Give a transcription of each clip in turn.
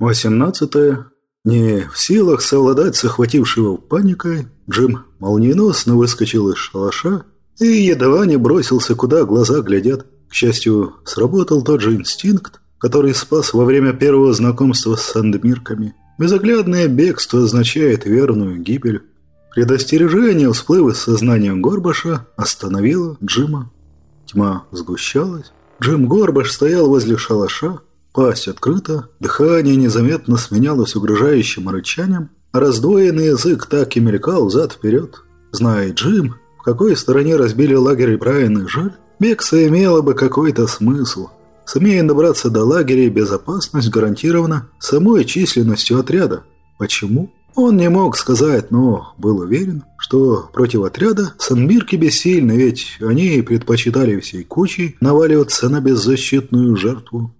18. Не в силах совладать с охватившего паникой, Джим молниеносно выскочил из шалаша и едва не бросился, куда глаза глядят. К счастью, сработал тот же инстинкт, который спас во время первого знакомства с сандмирками. Безоглядное бегство означает верную гибель. Предостережение, всплыв из сознания Горбаша, остановило Джима. Тьма сгущалась. Джим Горбаш стоял возле шалаша, Пасть открыта, дыхание незаметно сменялось угрожающим рычанием, а раздвоенный язык так и мелькал взад-вперед. Зная Джим, в какой стороне разбили лагерь Брайан и Жаль, бегство имело бы какой-то смысл. Сумея добраться до лагеря, безопасность гарантирована самой численностью отряда. Почему? Он не мог сказать, но был уверен, что против отряда Санбирки бессильны, ведь они предпочитали всей кучей наваливаться на беззащитную жертву.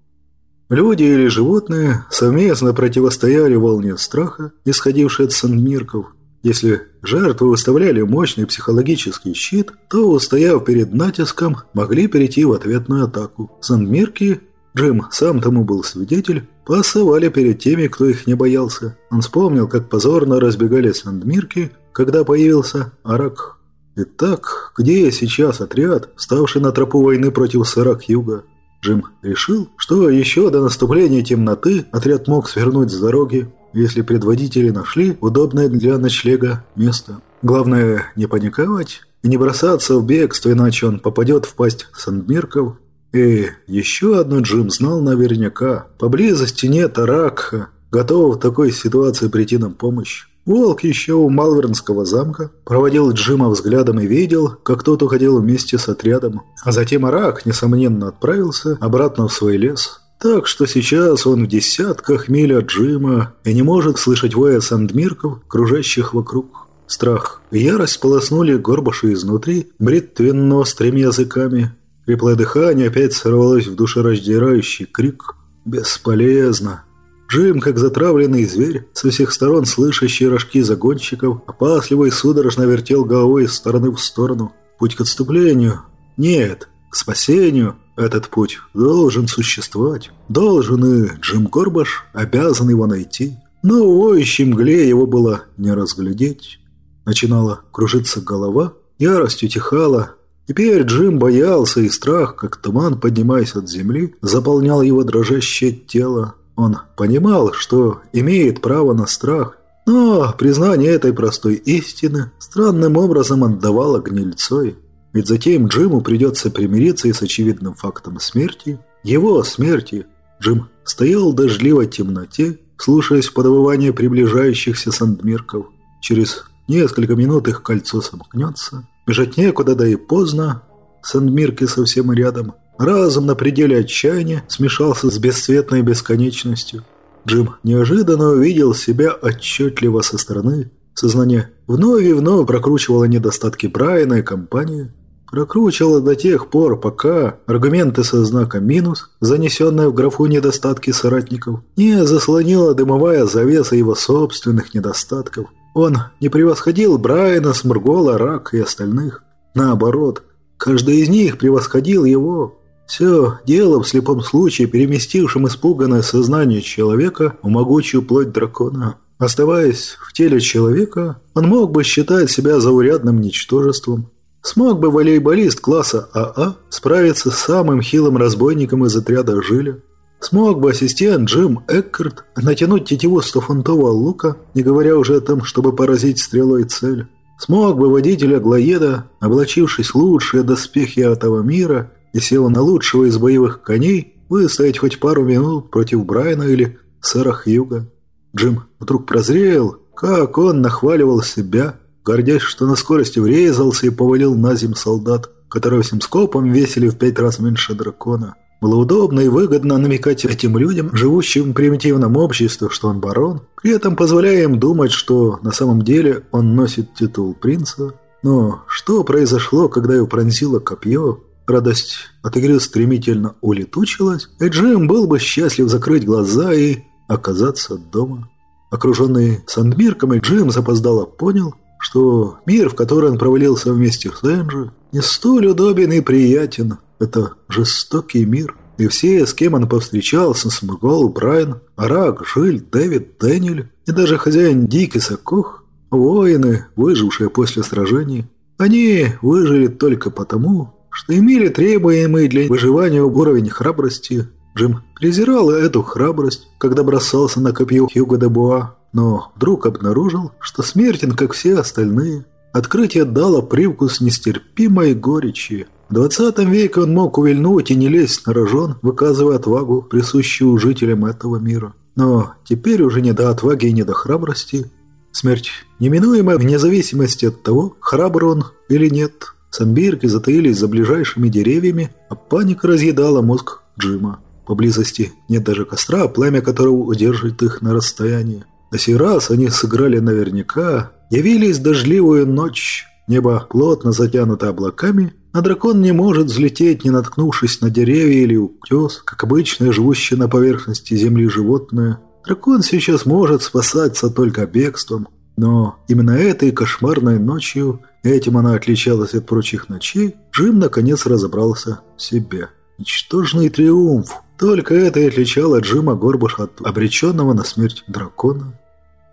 Люди или животные совместно противостояли волне страха, исходившей от сандмирков. Если жертвы выставляли мощный психологический щит, то, устояв перед натиском, могли перейти в ответную атаку. Сандмирки, Джим сам тому был свидетель, пасовали перед теми, кто их не боялся. Он вспомнил, как позорно разбегались сандмирки, когда появился Арак. Итак, где сейчас отряд, ставший на тропу войны против Сарак-Юга? Джим решил, что еще до наступления темноты отряд мог свернуть с дороги, если предводители нашли удобное для ночлега место. Главное не паниковать и не бросаться в бегство, иначе он попадет в пасть сандмирков. И еще одно Джим знал наверняка. Поблизости нет Аракха, готового в такой ситуации прийти на помощь. Волк еще у Малвернского замка проводил Джима взглядом и видел, как тот уходил вместе с отрядом. А затем Арак, несомненно, отправился обратно в свой лес. Так что сейчас он в десятках миль от Джима и не может слышать воя сандмирков, кружащих вокруг. Страх и ярость полоснули Горбаша изнутри, бритвенно-острыми языками. Креплое дыхание опять сорвалось в душераздирающий крик. «Бесполезно!» Джим, как затравленный зверь, со всех сторон слышащий рожки загонщиков, опасливо и судорожно вертел головой из стороны в сторону. Путь к отступлению? Нет, к спасению. Этот путь должен существовать. Должен и Джим Корбаш обязан его найти. Но в воющей мгле его было не разглядеть. Начинала кружиться голова, ярость утихала. Теперь Джим боялся, и страх, как туман, поднимаясь от земли, заполнял его дрожащее тело. Он понимал, что имеет право на страх, но признание этой простой истины странным образом отдавало гнильцой. Ведь затем Джиму придется примириться и с очевидным фактом смерти, его смерти. Джим стоял в дождливой темноте, слушаясь подвывание приближающихся сандмирков. Через несколько минут их кольцо сомкнется. Бежать некуда, да и поздно. Сандмирки совсем рядом. Разум на пределе отчаяния смешался с бесцветной бесконечностью. Джим неожиданно увидел себя отчетливо со стороны. Сознание вновь и вновь прокручивало недостатки Брайана и компании. Прокручивало до тех пор, пока аргументы со знаком «минус», занесенные в графу недостатки соратников, не заслонила дымовая завеса его собственных недостатков. Он не превосходил Брайана, Смургола, Рак и остальных. Наоборот, каждый из них превосходил его. Все дело в слепом случае, переместившем испуганное сознание человека в могучую плоть дракона. Оставаясь в теле человека, он мог бы считать себя заурядным ничтожеством. Смог бы волейболист класса АА а справиться с самым хилым разбойником из отряда Жиля? Смог бы ассистент Джим Эккарт натянуть тетиву стофунтового лука, не говоря уже о том, чтобы поразить стрелой цель? Смог бы водитель Аглоеда, облачившись лучшие доспехи этого мира, и села на лучшего из боевых коней выстоять хоть пару минут против Брайана или сэра Хьюга. Джим вдруг прозрел, как он нахваливал себя, гордясь, что на скорости врезался и повалил на земь солдат, которые всем скопом весили в пять раз меньше дракона. Было удобно и выгодно намекать этим людям, живущим в примитивном обществе, что он барон, при этом позволяя им думать, что на самом деле он носит титул принца. Но что произошло, когда его пронзило копье, Радость от игры стремительно улетучилась, и Джим был бы счастлив закрыть глаза и оказаться дома. Окруженный Сандмирком, и Джим запоздало понял, что мир, в который он провалился вместе с Энджи, не столь удобен и приятен. Это жестокий мир. и все, с кем он повстречался, Смыгол, Брайан, Арак, Жиль, Дэвид, Дэниэль и даже хозяин Дикиса Кох, воины, выжившие после сражений, они выжили только потому, что имели требуемый для выживания уровень храбрости. Джим презирал эту храбрость, когда бросался на копье Хьюго де Буа, но вдруг обнаружил, что смертен, как все остальные. Открытие дало привкус нестерпимой горечи. В 20 веке он мог увильнуть и не лезть на рожон, выказывая отвагу, присущую жителям этого мира. Но теперь уже не до отваги и не до храбрости. Смерть неминуема вне зависимости от того, храбр он или нет. Самбирки затаились за ближайшими деревьями, а паника разъедала мозг Джима. Поблизости нет даже костра, пламя которого удерживает их на расстоянии. На сей раз они сыграли наверняка, явились дождливую ночь, небо плотно затянуто облаками, а дракон не может взлететь, не наткнувшись на деревья или утес, как обычное живущее на поверхности земли животное. Дракон сейчас может спасаться только бегством, но именно этой кошмарной ночью, этим она отличалась от прочих ночей, Джим наконец разобрался в себе. Ничтожный триумф. Только это и отличало Джима Горбуша от обреченного на смерть дракона.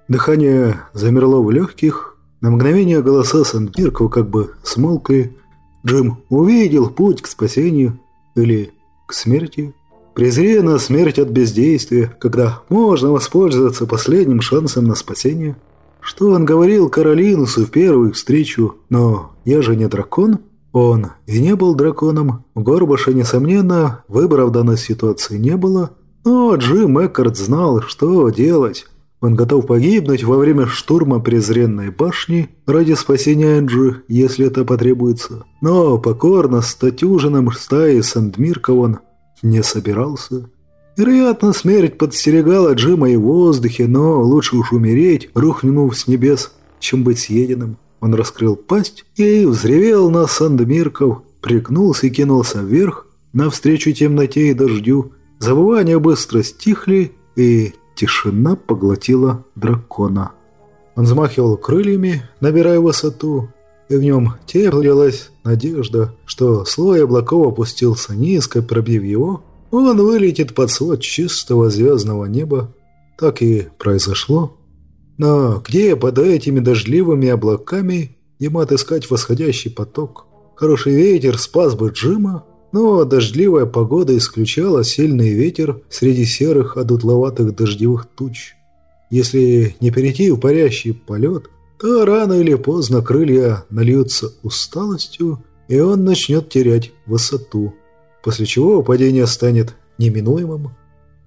Дыхание замерло в легких. На мгновение голоса Сандбиркова как бы смолкли. Джим увидел путь к спасению или к смерти. Презренно смерть от бездействия, когда можно воспользоваться последним шансом на спасение. Что он говорил Каролинусу в первую встречу, но я же не дракон. Он и не был драконом. Горбаша, несомненно, выбора в данной ситуации не было. Но Джим Эккарт знал, что делать. Он готов погибнуть во время штурма презренной башни ради спасения Энджи, если это потребуется. Но покорно стать ужином стаи Сандмирков он не собирался. Вероятно, смерть подстерегала Джима и в воздухе, но лучше уж умереть, рухнув с небес, чем быть съеденным. Он раскрыл пасть и взревел на Сандмирков, пригнулся и кинулся вверх, навстречу темноте и дождю. Забывания быстро стихли, и Тишина поглотила дракона. Он взмахивал крыльями, набирая высоту, и в нем теплилась надежда, что слой облаков опустился низко, пробив его, он вылетит под свод чистого звездного неба. Так и произошло. Но где под этими дождливыми облаками ему отыскать восходящий поток? Хороший ветер спас бы Джима, но дождливая погода исключала сильный ветер среди серых одутловатых дождевых туч. Если не перейти в парящий полет, то рано или поздно крылья нальются усталостью, и он начнет терять высоту, после чего падение станет неминуемым,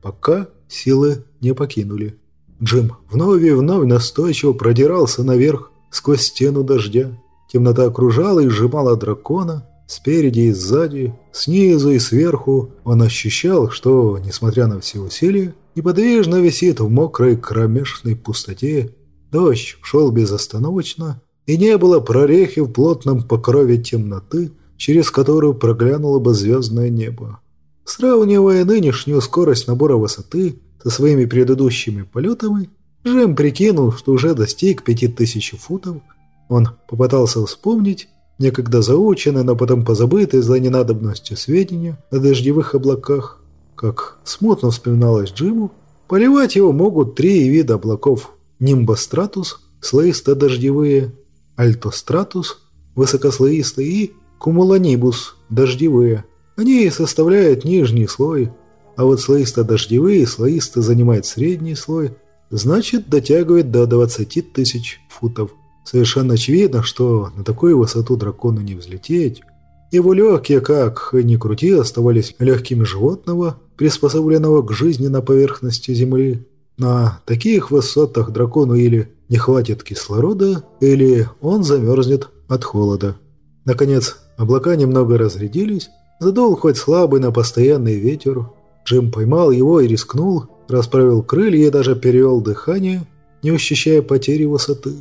пока силы не покинули. Джим вновь и вновь настойчиво продирался наверх сквозь стену дождя. Темнота окружала и сжимала дракона, Спереди и сзади, снизу и сверху он ощущал, что, несмотря на все усилия, неподвижно висит в мокрой кромешной пустоте. Дождь шел безостановочно, и не было прорехи в плотном покрове темноты, через которую проглянуло бы звездное небо. Сравнивая нынешнюю скорость набора высоты со своими предыдущими полетами, Джем прикинул, что уже достиг пяти тысяч футов. Он попытался вспомнить, некогда заученные, но потом позабытые за ненадобностью сведения о дождевых облаках. Как смутно вспоминалось Джиму, поливать его могут три вида облаков – нимбостратус, слоисто-дождевые, альтостратус, высокослоистые и кумулонибус – дождевые. Они составляют нижний слой, а вот слоисто-дождевые слоисто занимает средний слой, значит дотягивает до 20 тысяч футов. Совершенно очевидно, что на такую высоту дракону не взлететь. Его легкие, как ни крути, оставались легкими животного, приспособленного к жизни на поверхности Земли. На таких высотах дракону или не хватит кислорода, или он замерзнет от холода. Наконец, облака немного разрядились, задул хоть слабый, но постоянный ветер. Джим поймал его и рискнул, расправил крылья и даже перевел дыхание, не ощущая потери высоты.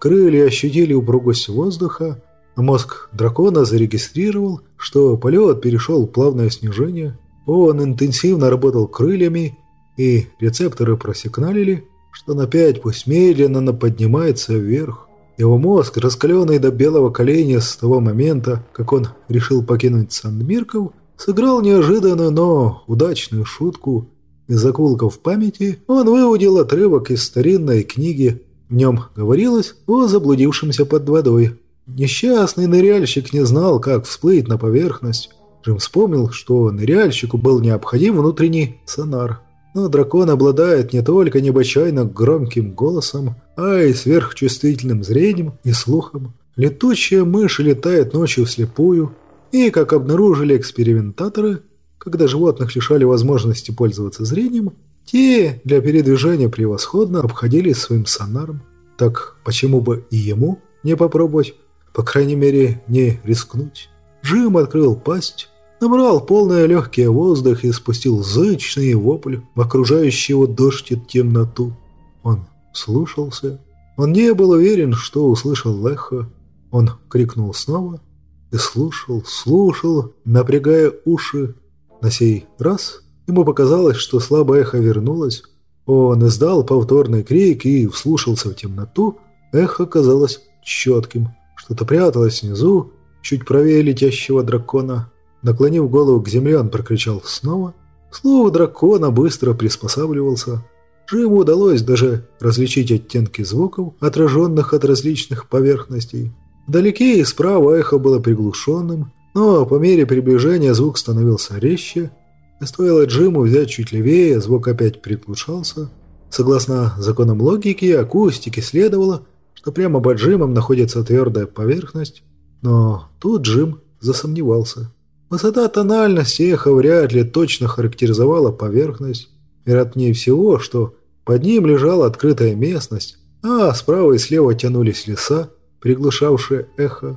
Крылья ощутили упругость воздуха, а мозг дракона зарегистрировал, что полет перешел в плавное снижение. Он интенсивно работал крыльями, и рецепторы просигналили, что он опять пусть медленно поднимается вверх. Его мозг, раскаленный до белого коленя с того момента, как он решил покинуть Сандмирков, сыграл неожиданную, но удачную шутку. Из закулков памяти он выудил отрывок из старинной книги. В нем говорилось о заблудившемся под водой. Несчастный ныряльщик не знал, как всплыть на поверхность. Джим вспомнил, что ныряльщику был необходим внутренний сонар. Но дракон обладает не только необычайно громким голосом, а и сверхчувствительным зрением и слухом. Летучая мышь летает ночью вслепую, и, как обнаружили экспериментаторы, когда животных лишали возможности пользоваться зрением, те для передвижения превосходно обходились своим сонаром. Так почему бы и ему не попробовать? По крайней мере, не рискнуть. Джим открыл пасть, набрал полные легкие воздух и спустил зычный вопль в окружающий его дождь и темноту. Он слушался. Он не был уверен, что услышал эхо. Он крикнул снова и слушал, слушал, напрягая уши. На сей раз ему показалось, что слабое эхо вернулось. Он издал повторный крик и вслушался в темноту. Эхо казалось четким. Что-то пряталось внизу, чуть правее летящего дракона. Наклонив голову к земле, он прокричал снова. Слово дракона быстро приспосабливался. Джиму удалось даже различить оттенки звуков, отраженных от различных поверхностей. Вдалеке и справа эхо было приглушенным, но по мере приближения звук становился резче. И стоило Джиму взять чуть левее, звук опять приглушался. Согласно законам логики и акустики следовало, что прямо под Джимом находится твердая поверхность, но тут Джим засомневался. Высота тональности эха вряд ли точно характеризовала поверхность. Вероятнее всего, что под ним лежала открытая местность, а справа и слева тянулись леса, приглушавшие эхо.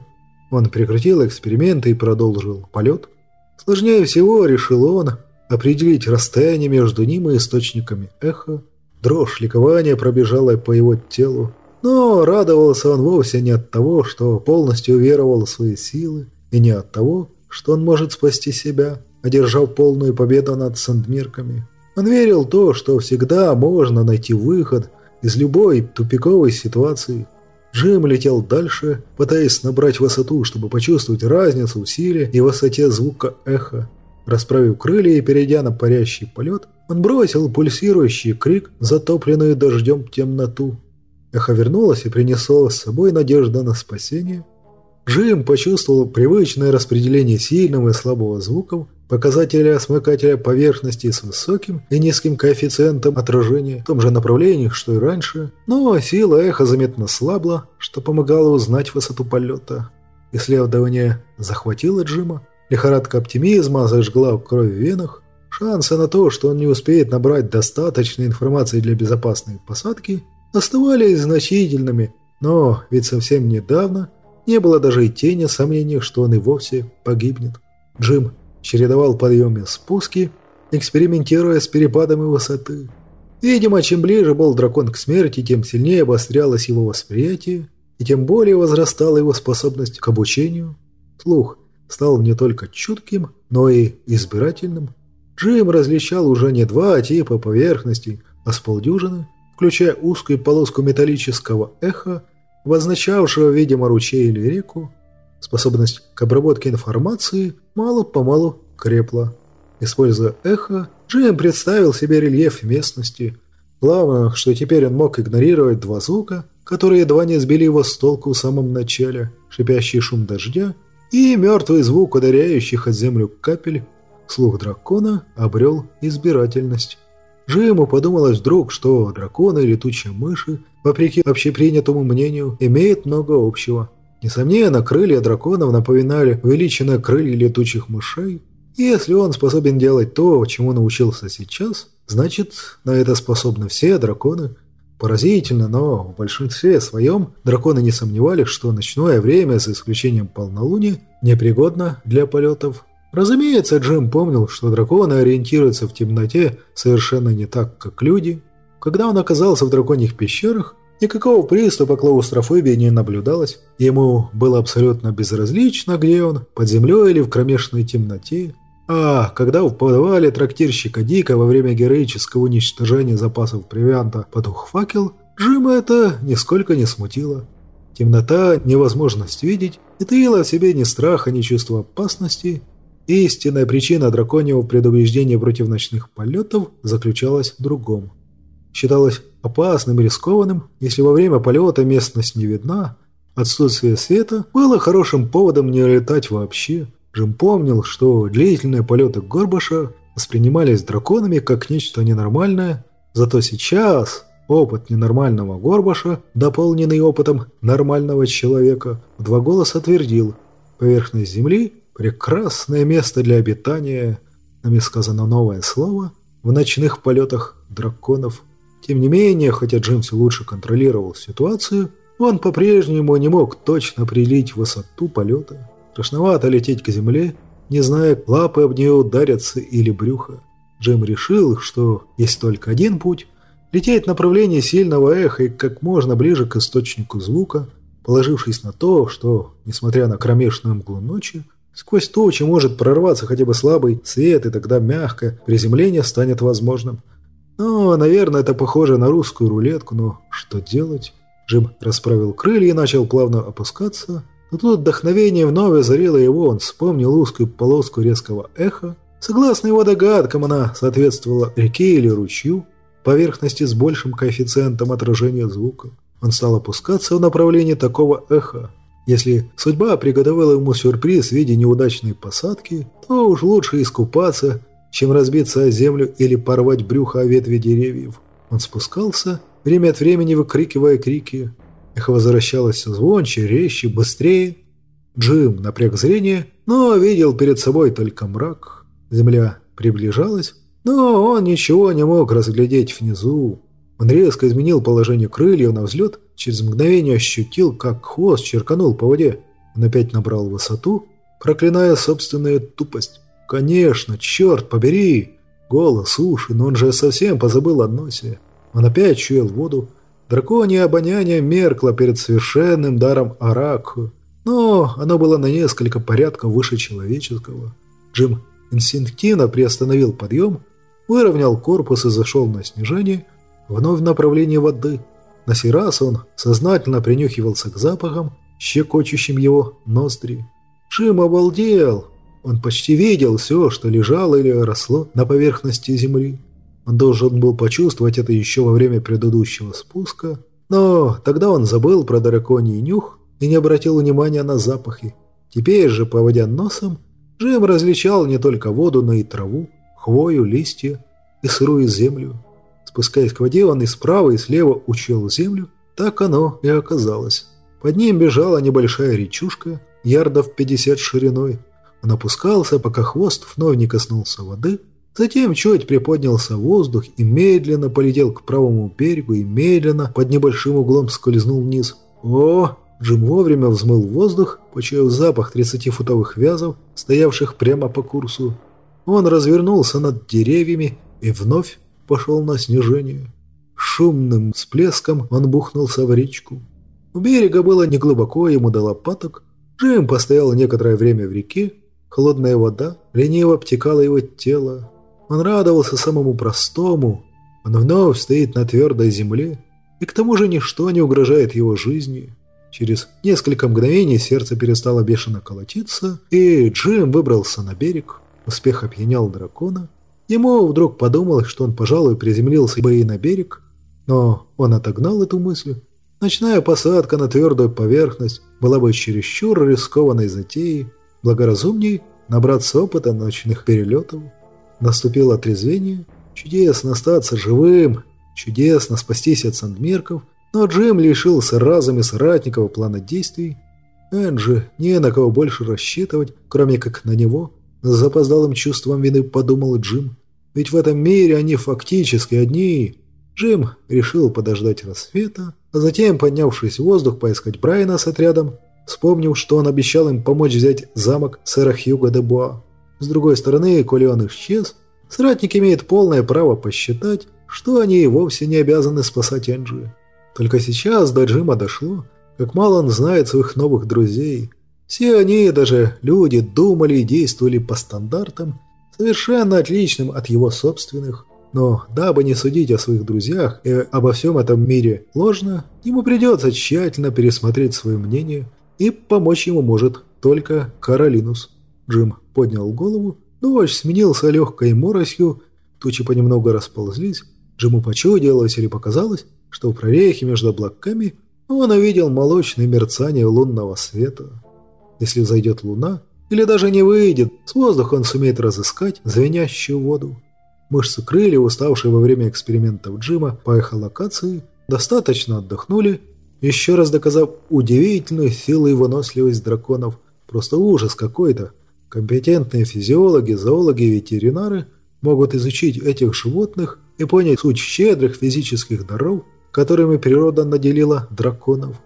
Он прекратил эксперименты и продолжил полет. Сложнее всего, решил он, определить расстояние между ним и источниками эха. Дрожь ликования пробежала по его телу. Но радовался он вовсе не от того, что полностью веровал в свои силы, и не от того, что он может спасти себя, одержав полную победу над сандмирками. Он верил в то, что всегда можно найти выход из любой тупиковой ситуации. Джим летел дальше, пытаясь набрать высоту, чтобы почувствовать разницу в силе и высоте звука эха. Расправив крылья и перейдя на парящий полет, он бросил пульсирующий крик, затопленную дождем темноту. Эхо вернулось и принесло с собой надежду на спасение. Джим почувствовал привычное распределение сильного и слабого звуков, показателя смыкателя поверхности с высоким и низким коэффициентом отражения в том же направлении, что и раньше, но сила эха заметно слабла, что помогало узнать высоту полета. Исследование захватило Джима, лихорадка оптимизма зажгла кровь в венах, шансы на то, что он не успеет набрать достаточной информации для безопасной посадки, оставались значительными, но ведь совсем недавно не было даже и тени сомнений, что он и вовсе погибнет. Джим чередовал подъемы и спуски, экспериментируя с перепадами высоты. Видимо, чем ближе был дракон к смерти, тем сильнее обострялось его восприятие, и тем более возрастала его способность к обучению. Слух стал не только чутким, но и избирательным. Джим различал уже не два типа поверхностей, а с полдюжины, включая узкую полоску металлического эха, обозначавшего, видимо, ручей или реку. Способность к обработке информации мало-помалу крепла. Используя эхо, Джим представил себе рельеф местности. Главное, что теперь он мог игнорировать два звука, которые едва не сбили его с толку в самом начале, шипящий шум дождя и мертвый звук ударяющих от землю капель. Слух дракона обрел избирательность. Джиму подумалось вдруг, что драконы и летучие мыши, вопреки общепринятому мнению, имеют много общего. Несомненно, крылья драконов напоминали увеличенные крылья летучих мышей. И если он способен делать то, чему научился сейчас, значит, на это способны все драконы. Поразительно, но в большинстве своем драконы не сомневались, что ночное время, за исключением полнолуния, непригодно для полетов. Разумеется, Джим помнил, что драконы ориентируются в темноте совершенно не так, как люди. Когда он оказался в драконьих пещерах, никакого приступа клаустрофобии не наблюдалось. Ему было абсолютно безразлично, где он, под землей или в кромешной темноте. А когда в подвале трактирщика Дика во время героического уничтожения запасов провианта потух факел, Джима это нисколько не смутило. Темнота, невозможность видеть, не таила в себе ни страха, ни чувства опасности – истинная причина драконьего предубеждения против ночных полетов заключалась в другом. Считалось опасным и рискованным, если во время полета местность не видна, отсутствие света было хорошим поводом не летать вообще. Джим помнил, что длительные полеты Горбаша воспринимались драконами как нечто ненормальное, зато сейчас опыт ненормального Горбаша, дополненный опытом нормального человека, в два голоса твердил «Поверхность Земли – прекрасное место для обитания», нами сказано новое слово, в ночных полетах драконов. Тем не менее, хотя Джим все лучше контролировал ситуацию, он по-прежнему не мог точно определить высоту полета. Страшновато лететь к земле, не зная, лапы об нее ударятся или брюхо. Джим решил, что есть только один путь – лететь в направлении сильного эха и как можно ближе к источнику звука, положившись на то, что, несмотря на кромешную мглу ночи, сквозь тучи может прорваться хотя бы слабый свет, и тогда мягкое приземление станет возможным. Ну, наверное, это похоже на русскую рулетку, но что делать? Джим расправил крылья и начал плавно опускаться, но тут вдохновение вновь озарило его, он вспомнил узкую полоску резкого эха. Согласно его догадкам, она соответствовала реке или ручью, поверхности с большим коэффициентом отражения звука. Он стал опускаться в направлении такого эха. Если судьба приготовила ему сюрприз в виде неудачной посадки, то уж лучше искупаться, чем разбиться о землю или порвать брюхо о ветви деревьев. Он спускался время от времени выкрикивая крики. Эхо возвращалось звонче, резче, быстрее. Джим напряг зрение, но видел перед собой только мрак. Земля приближалась, но он ничего не мог разглядеть внизу. Он резко изменил положение крыльев на взлет, через мгновение ощутил, как хвост черканул по воде. Он опять набрал высоту, проклиная собственную тупость. «Конечно, черт побери!» Голос, уши, но он же совсем позабыл о носе. Он опять чуял воду. Драконье обоняние меркло перед совершенным даром Араку, но оно было на несколько порядков выше человеческого. Джим инстинктивно приостановил подъем, выровнял корпус и зашел на снижение, вновь в направлении воды. На сей раз он сознательно принюхивался к запахам, щекочущим его ноздри. Джим обалдел. Он почти видел все, что лежало или росло на поверхности земли. Он должен был почувствовать это еще во время предыдущего спуска, но тогда он забыл про драконий нюх и не обратил внимания на запахи. Теперь же, поводя носом, Джим различал не только воду, но и траву, хвою, листья и сырую землю. Спускаясь к воде, он и справа, и слева учел землю. Так оно и оказалось. Под ним бежала небольшая речушка, ярдов 50 шириной. Он опускался, пока хвост вновь не коснулся воды – Затем чуть приподнялся воздух и медленно полетел к правому берегу и медленно под небольшим углом скользнул вниз. О! Джим вовремя взмыл воздух, почуяв запах 30-футовых вязов, стоявших прямо по курсу. Он развернулся над деревьями и вновь пошел на снижение. Шумным всплеском он бухнулся в речку. У берега было неглубоко, ему до лопаток. Джим постоял некоторое время в реке. Холодная вода лениво обтекала его тело. Он радовался самому простому. Он вновь стоит на твердой земле, и к тому же ничто не угрожает его жизни. Через несколько мгновений сердце перестало бешено колотиться, и Джим выбрался на берег. Успех опьянял дракона. Ему вдруг подумалось, что он, пожалуй, приземлился бы и на берег, но он отогнал эту мысль. Ночная посадка на твердую поверхность была бы чересчур рискованной затеей, благоразумней набраться опыта ночных перелетов. Наступило отрезвение. Чудесно остаться живым, чудесно спастись от сандмерков, но Джим лишился разума соратников плана действий. Энджи не на кого больше рассчитывать, кроме как на него. С запоздалым чувством вины подумал Джим. Ведь в этом мире они фактически одни. Джим решил подождать рассвета, а затем, поднявшись в воздух, поискать Брайана с отрядом, вспомнил, что он обещал им помочь взять замок сэра Хьюга де Буа. С другой стороны, коли он исчез, соратник имеет полное право посчитать, что они и вовсе не обязаны спасать Энджи. Только сейчас до Джима дошло, как мало он знает своих новых друзей. Все они, даже люди, думали и действовали по стандартам, совершенно отличным от его собственных. Но дабы не судить о своих друзьях и обо всем этом мире ложно, ему придется тщательно пересмотреть свое мнение, и помочь ему может только Каролинус. Джим поднял голову, дождь сменился легкой моросью, тучи понемногу расползлись. Джиму почудилось или показалось, что в прорехе между облаками он увидел молочное мерцание лунного света. Если взойдет луна, или даже не выйдет, с воздуха он сумеет разыскать звенящую воду. Мышцы крылья, уставшие во время экспериментов Джима по эхолокации, достаточно отдохнули, еще раз доказав удивительную силу и выносливость драконов. Просто ужас какой-то. Компетентные физиологи, зоологи и ветеринары могут изучить этих животных и понять суть щедрых физических даров, которыми природа наделила драконов.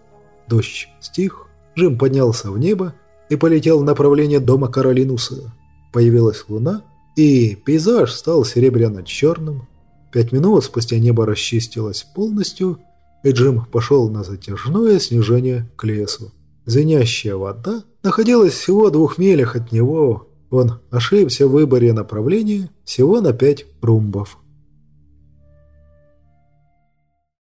Дождь стих, Джим поднялся в небо и полетел в направлении дома Каролинуса. Появилась луна, и пейзаж стал серебряно-черным. Пять минут спустя небо расчистилось полностью, и Джим пошел на затяжное снижение к лесу. Звенящая вода находилась всего в двух милях от него. Он ошибся в выборе направления всего на пять румбов.